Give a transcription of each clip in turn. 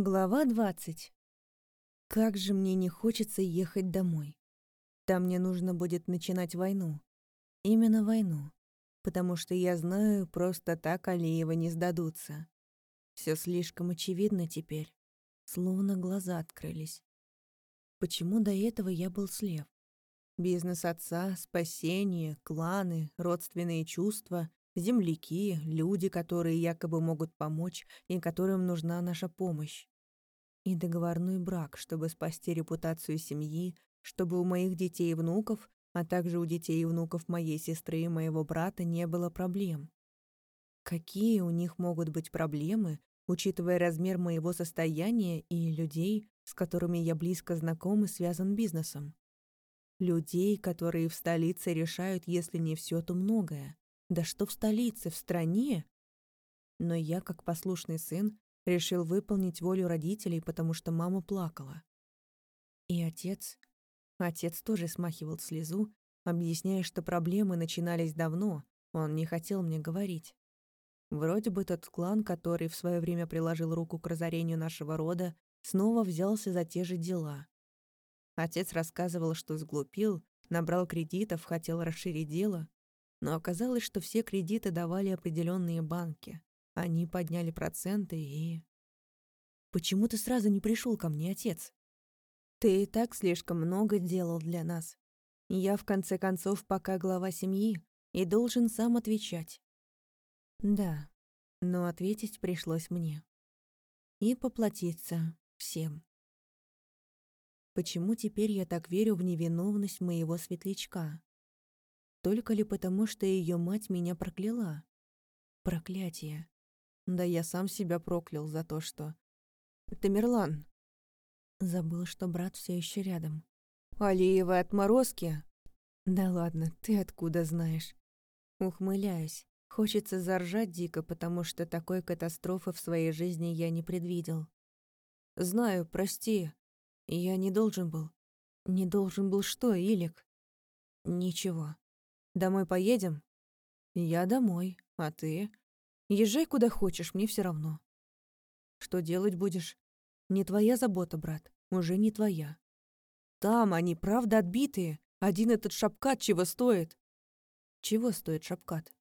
Глава 20. Как же мне не хочется ехать домой. Там мне нужно будет начинать войну. Именно войну. Потому что я знаю, просто так Алиева не сдадутся. Все слишком очевидно теперь. Словно глаза открылись. Почему до этого я был слеп? Бизнес отца, спасение, кланы, родственные чувства, земляки, люди, которые якобы могут помочь и которым нужна наша помощь. И договорной брак, чтобы спасти репутацию семьи, чтобы у моих детей и внуков, а также у детей и внуков моей сестры и моего брата не было проблем. Какие у них могут быть проблемы, учитывая размер моего состояния и людей, с которыми я близко знаком и связан бизнесом? Людей, которые в столице решают, если не все, то многое. Да что в столице, в стране? Но я, как послушный сын, решил выполнить волю родителей, потому что мама плакала. И отец... Отец тоже смахивал слезу, объясняя, что проблемы начинались давно, он не хотел мне говорить. Вроде бы тот клан, который в свое время приложил руку к разорению нашего рода, снова взялся за те же дела. Отец рассказывал, что сглупил, набрал кредитов, хотел расширить дело, но оказалось, что все кредиты давали определенные банки. Они подняли проценты и... «Почему ты сразу не пришел ко мне, отец?» «Ты и так слишком много делал для нас. Я, в конце концов, пока глава семьи, и должен сам отвечать». «Да, но ответить пришлось мне. И поплатиться всем». Почему теперь я так верю в невиновность моего светлячка? Только ли потому, что ее мать меня прокляла? Проклятие. Да я сам себя проклял за то, что... Тамерлан. Забыл, что брат все еще рядом. Алиевы отморозки? Да ладно, ты откуда знаешь? Ухмыляюсь. Хочется заржать дико, потому что такой катастрофы в своей жизни я не предвидел. Знаю, прости. Я не должен был. Не должен был что, Илик? Ничего. Домой поедем? Я домой, а ты? Езжай куда хочешь, мне все равно. Что делать будешь? Не твоя забота, брат, уже не твоя. Там они, правда, отбитые. Один этот шапкат чего стоит? Чего стоит шапкат?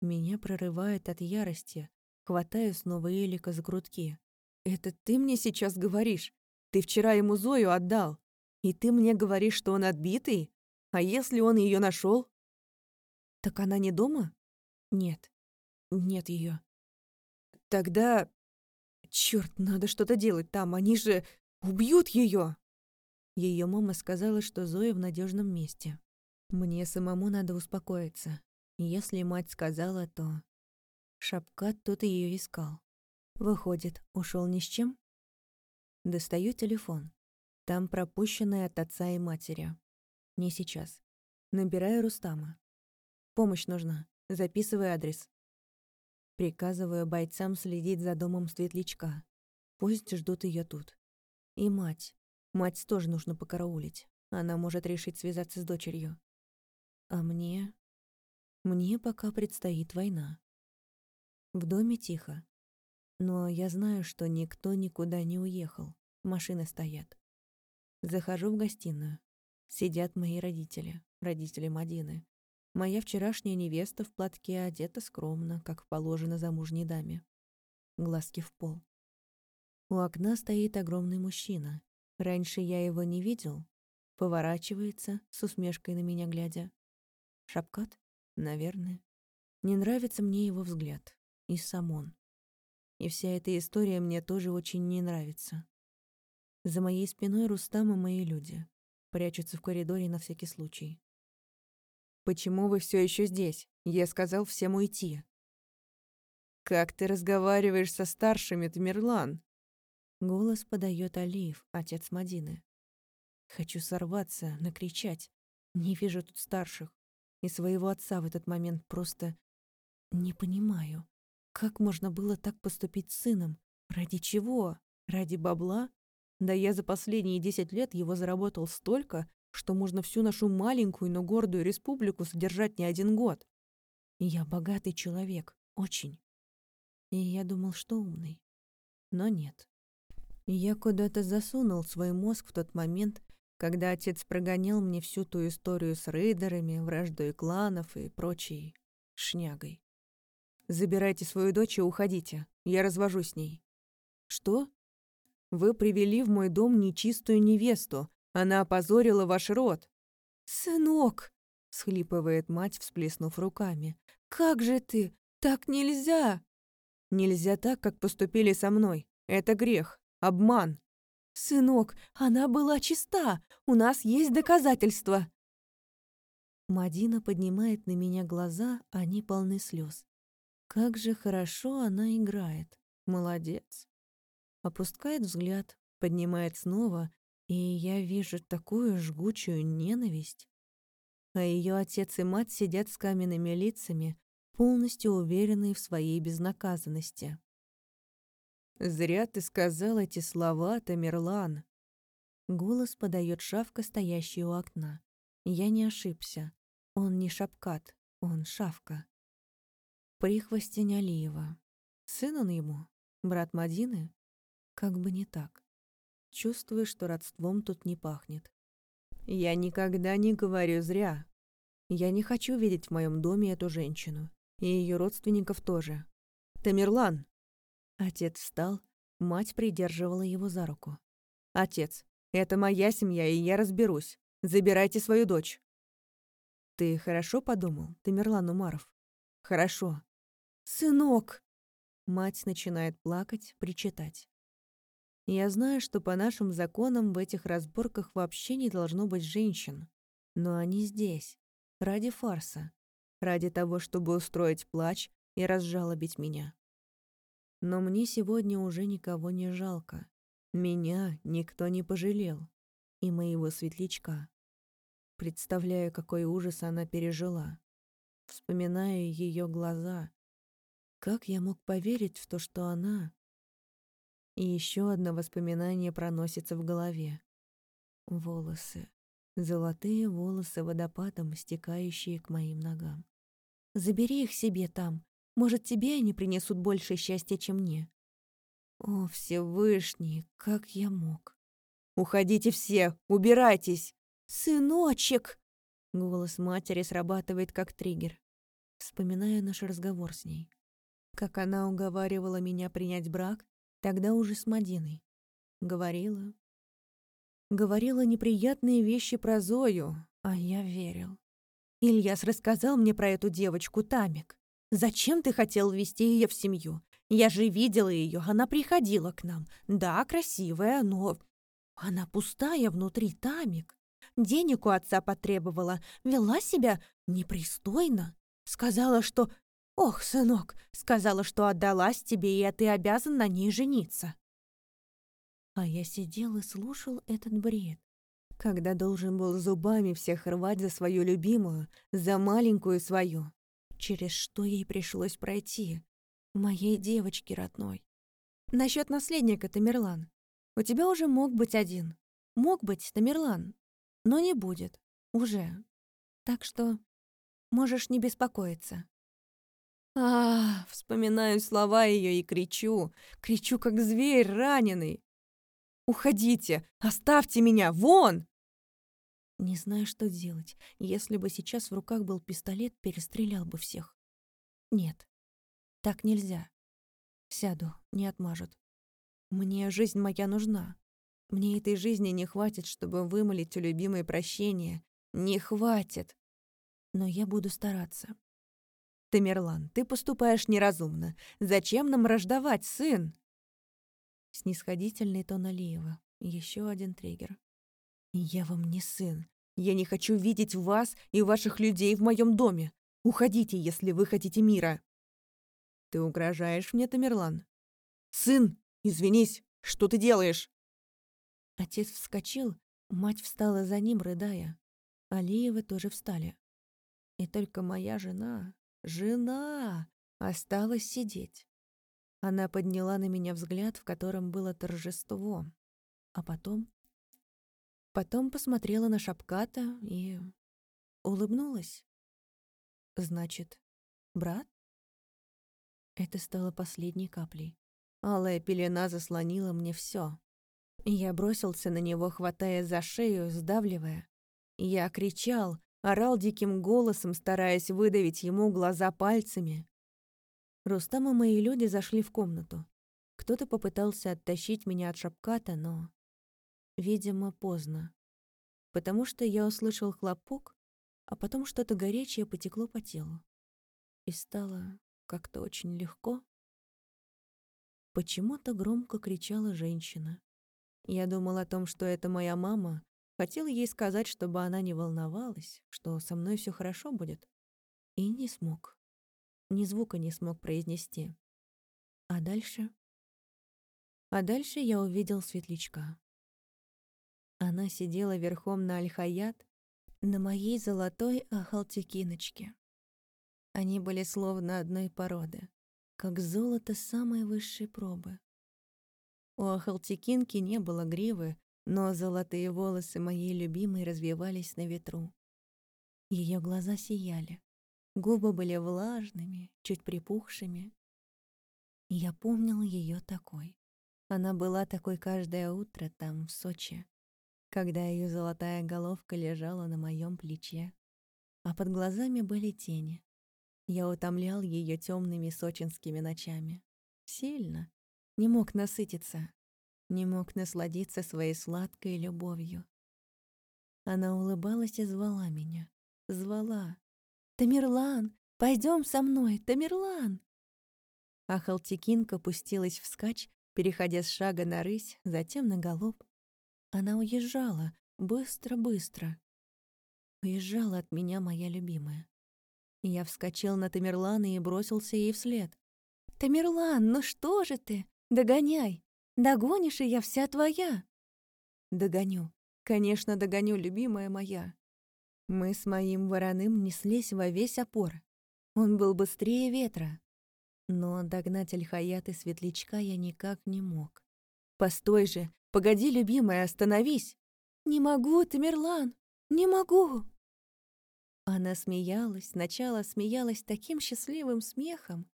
Меня прорывает от ярости. Хватаю снова Элика за грудки. Это ты мне сейчас говоришь? Ты вчера ему Зою отдал. И ты мне говоришь, что он отбитый? А если он ее нашел? Так она не дома? Нет. Нет ее. Тогда... Черт, надо что-то делать там, они же убьют ее. Ее мама сказала, что Зоя в надежном месте. Мне самому надо успокоиться. Если мать сказала, то... Шапкат тут ее искал. Выходит, ушел ни с чем? Достаю телефон. Там пропущенные от отца и матери. Не сейчас. Набираю Рустама. Помощь нужна. Записывай адрес. Приказываю бойцам следить за домом светлячка. Пусть ждут ее тут. И мать. Мать тоже нужно покараулить. Она может решить связаться с дочерью. А мне... Мне пока предстоит война. В доме тихо. Но я знаю, что никто никуда не уехал. Машины стоят. Захожу в гостиную. Сидят мои родители, родители Мадины. Моя вчерашняя невеста в платке одета скромно, как положено замужней даме. Глазки в пол. У окна стоит огромный мужчина. Раньше я его не видел. Поворачивается, с усмешкой на меня глядя. Шапкат? Наверное. Не нравится мне его взгляд. И сам он. И вся эта история мне тоже очень не нравится. За моей спиной Рустам и мои люди. Прячутся в коридоре на всякий случай. «Почему вы все еще здесь? Я сказал всем уйти». «Как ты разговариваешь со старшими, Тамерлан?» Голос подает Алиев, отец Мадины. Хочу сорваться, накричать. Не вижу тут старших. И своего отца в этот момент просто не понимаю. Как можно было так поступить с сыном? Ради чего? Ради бабла? Да я за последние десять лет его заработал столько, что можно всю нашу маленькую, но гордую республику содержать не один год. я богатый человек, очень. И я думал, что умный. Но нет. Я куда-то засунул свой мозг в тот момент, когда отец прогонял мне всю ту историю с рейдерами, враждой кланов и прочей шнягой. «Забирайте свою дочь и уходите. Я развожу с ней». «Что?» «Вы привели в мой дом нечистую невесту. Она опозорила ваш род». «Сынок!» — схлипывает мать, всплеснув руками. «Как же ты? Так нельзя!» «Нельзя так, как поступили со мной. Это грех. Обман». «Сынок, она была чиста. У нас есть доказательства». Мадина поднимает на меня глаза, они полны слез. Как же хорошо она играет. Молодец. Опускает взгляд, поднимает снова, и я вижу такую жгучую ненависть. А ее отец и мать сидят с каменными лицами, полностью уверенные в своей безнаказанности. «Зря ты сказал эти слова, Тамерлан!» Голос подает шавка, стоящий у окна. Я не ошибся. Он не шапкат, он шавка. Прихвостень Алиева. Сын он ему? Брат Мадины? Как бы не так. Чувствую, что родством тут не пахнет. Я никогда не говорю зря. Я не хочу видеть в моем доме эту женщину. И ее родственников тоже. Тамерлан! Отец встал, мать придерживала его за руку. Отец, это моя семья, и я разберусь. Забирайте свою дочь. Ты хорошо подумал, Тамерлан Умаров? Хорошо. «Сынок!» Мать начинает плакать, причитать. Я знаю, что по нашим законам в этих разборках вообще не должно быть женщин. Но они здесь. Ради фарса. Ради того, чтобы устроить плач и разжалобить меня. Но мне сегодня уже никого не жалко. Меня никто не пожалел. И моего светлячка. Представляю, какой ужас она пережила. Вспоминаю ее глаза, как я мог поверить в то, что она... И еще одно воспоминание проносится в голове. Волосы. Золотые волосы водопадом, стекающие к моим ногам. «Забери их себе там. Может, тебе они принесут больше счастья, чем мне». «О, Всевышний, как я мог!» «Уходите все! Убирайтесь!» «Сыночек!» Голос матери срабатывает как триггер. Вспоминаю наш разговор с ней как она уговаривала меня принять брак, тогда уже с Мадиной. Говорила. Говорила неприятные вещи про Зою, а я верил. Ильяс рассказал мне про эту девочку Тамик. Зачем ты хотел ввести ее в семью? Я же видела ее, она приходила к нам. Да, красивая, но... Она пустая внутри, Тамик. Денег у отца потребовала, вела себя непристойно. Сказала, что «Ох, сынок, сказала, что отдалась тебе, и ты обязан на ней жениться». А я сидел и слушал этот бред, когда должен был зубами всех рвать за свою любимую, за маленькую свою, через что ей пришлось пройти, моей девочке родной. Насчет наследника, Тамерлан. У тебя уже мог быть один. Мог быть, Тамерлан. Но не будет. Уже. Так что можешь не беспокоиться. А, вспоминаю слова ее и кричу, кричу, как зверь раненый. «Уходите! Оставьте меня! Вон!» Не знаю, что делать. Если бы сейчас в руках был пистолет, перестрелял бы всех. Нет, так нельзя. Сяду, не отмажут. Мне жизнь моя нужна. Мне этой жизни не хватит, чтобы вымолить у любимой прощение. Не хватит. Но я буду стараться. Тамерлан, ты поступаешь неразумно. Зачем нам рождавать, сын?» Снисходительный тон Алиева. Еще один триггер. «Я вам не сын. Я не хочу видеть вас и ваших людей в моем доме. Уходите, если вы хотите мира». «Ты угрожаешь мне, Тамерлан?» «Сын, извинись, что ты делаешь?» Отец вскочил, мать встала за ним, рыдая. Алиевы тоже встали. И только моя жена, Жена! Осталась сидеть. Она подняла на меня взгляд, в котором было торжество. А потом... Потом посмотрела на Шапката и... улыбнулась. Значит, брат? Это стало последней каплей. Алая пелена заслонила мне все. Я бросился на него, хватая за шею, сдавливая. Я кричал, орал диким голосом, стараясь выдавить ему глаза пальцами. Рустам и мои люди зашли в комнату. Кто-то попытался оттащить меня от шапката, но, видимо, поздно. Потому что я услышал хлопок, а потом что-то горячее потекло по телу. И стало как-то очень легко. Почему-то громко кричала женщина. Я думал о том, что это моя мама. Хотел ей сказать, чтобы она не волновалась, что со мной все хорошо будет. И не смог. Ни звука не смог произнести. А дальше? А дальше я увидел светлячка. Она сидела верхом на альхаят, на моей золотой ахалтикиночке. Они были словно одной породы, как золото самой высшей пробы. У Ахалтикинки не было гривы, но золотые волосы моей любимой развивались на ветру. Ее глаза сияли, губы были влажными, чуть припухшими. Я помнил ее такой. Она была такой каждое утро там, в Сочи, когда ее золотая головка лежала на моем плече, а под глазами были тени. Я утомлял ее темными сочинскими ночами. Сильно. Не мог насытиться. Не мог насладиться своей сладкой любовью. Она улыбалась и звала меня. Звала. «Тамерлан, пойдем со мной, Тамерлан!» А Халтикинка пустилась вскачь, переходя с шага на рысь, затем на галоп. Она уезжала, быстро-быстро. Уезжала от меня моя любимая. Я вскочил на Тамерлана и бросился ей вслед. «Тамерлан, ну что же ты? Догоняй! Догонишь, и я вся твоя!» «Догоню. Конечно, догоню, любимая моя!» Мы с моим вороным неслись во весь опор. Он был быстрее ветра. Но догнать Альхаят и Светлячка я никак не мог. «Постой же! Погоди, любимая, остановись!» «Не могу, Тамерлан! Не могу!» Она смеялась, сначала смеялась таким счастливым смехом,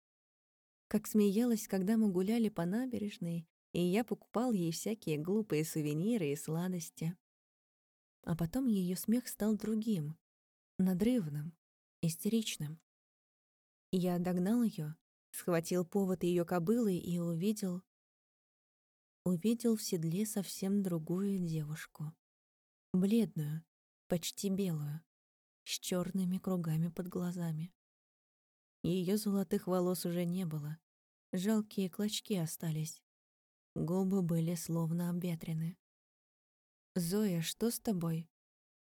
как смеялась, когда мы гуляли по набережной, и я покупал ей всякие глупые сувениры и сладости. А потом ее смех стал другим, надрывным, истеричным. Я догнал ее, схватил повод ее кобылы и увидел... Увидел в седле совсем другую девушку. Бледную, почти белую с черными кругами под глазами. Ее золотых волос уже не было, жалкие клочки остались. Губы были словно обветрены. «Зоя, что с тобой?»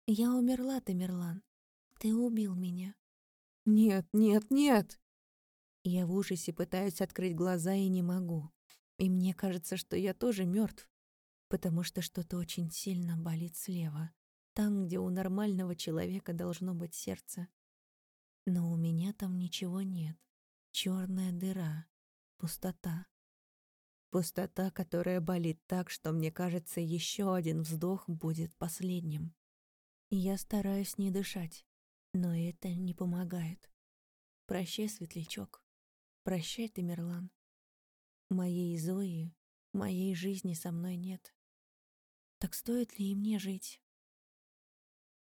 «Я умерла, Тамерлан. Ты убил меня». «Нет, нет, нет!» Я в ужасе пытаюсь открыть глаза и не могу. И мне кажется, что я тоже мертв, потому что что-то очень сильно болит слева там, где у нормального человека должно быть сердце. Но у меня там ничего нет. Черная дыра, пустота. Пустота, которая болит так, что мне кажется, еще один вздох будет последним. Я стараюсь не дышать, но это не помогает. Прощай, светлячок. Прощай, Тамерлан. Моей Зои, моей жизни со мной нет. Так стоит ли и мне жить?